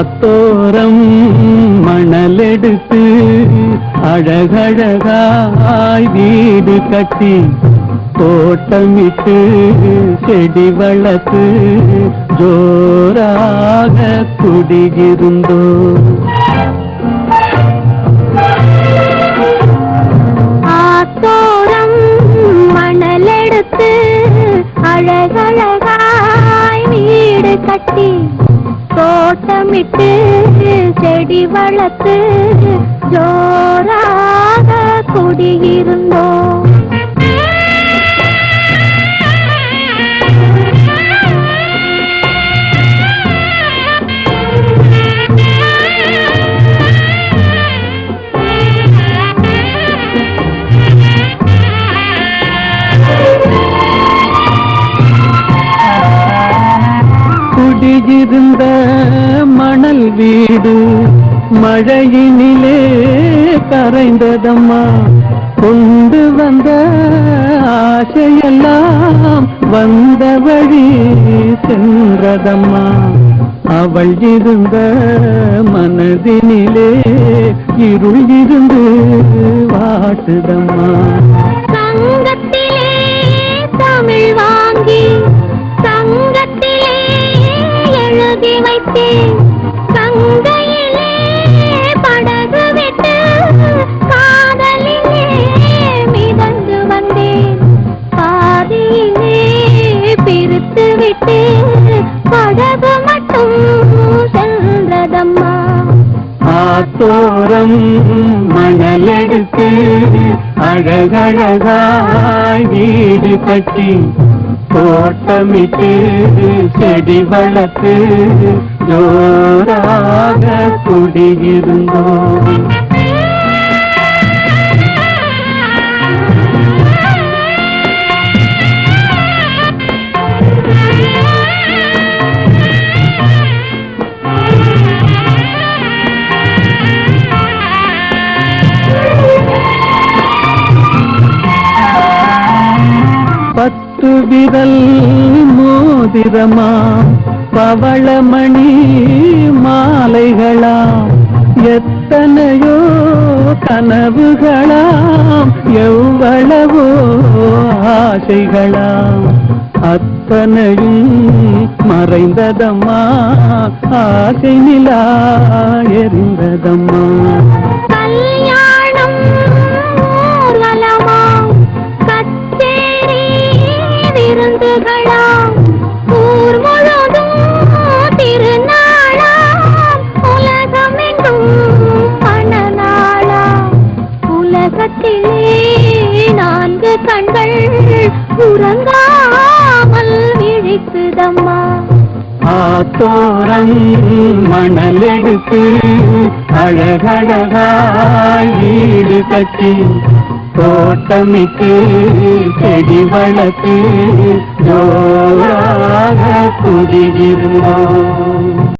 ஆத்தோரம் மணலெடுத்து அழகழகாய் வீடு கட்டி தோட்டமிட்டு செடி வளர்த்து ஜோராக குடியிருந்தோ ஆத்தோரம் மணலெடுத்து அழகழகாய் வீடு கட்டி தோட்டமிட்டு செடி வளர்த்து ஜோராக குடியிருந்தோம். குடியிருந்த வீடு மழையினிலே கரைந்ததம்மா. கொண்டு வந்த ஆசையெல்லாம் வந்த வழி சென்றதம்மா. அவள் இருந்த மனதினிலே இருள் இருந்து வாட்டுதம்மா. சங்கத்திலே தமிழ் வாங்கி சங்கத்திலே எழுதி வைத்தேன். ஆத்தோரம் மணலெடுத்து அழகழகாய் வீடு கட்டி தோட்டமிட்டு செடி வளர்த்து ஜோராக குடியிருந்தோம். விரல் மோதிரமா பவளமணி மாலைகளாம். எத்தனையோ கனவுகளாம். எவ்வளவோ ஆசைகளாம். அத்தனையும் மறைந்ததம்மா. ஆசை நிலா எரிந்ததம்மா. விருந்துகளாம் ஊர் முழுதும் திருநாளாம். உலகம் எங்கும் பணநாளாம் உலகத்திலே நான்கு கண்கள் உறங்காமல் விழிக்குதம்மா ஆத்தோரம் மணலெடுத்து அழகழகாய் வீடு கட்டி தோட்டமிட்டு செடி வளர்த்து ஜோராக குடியிருந்தோம்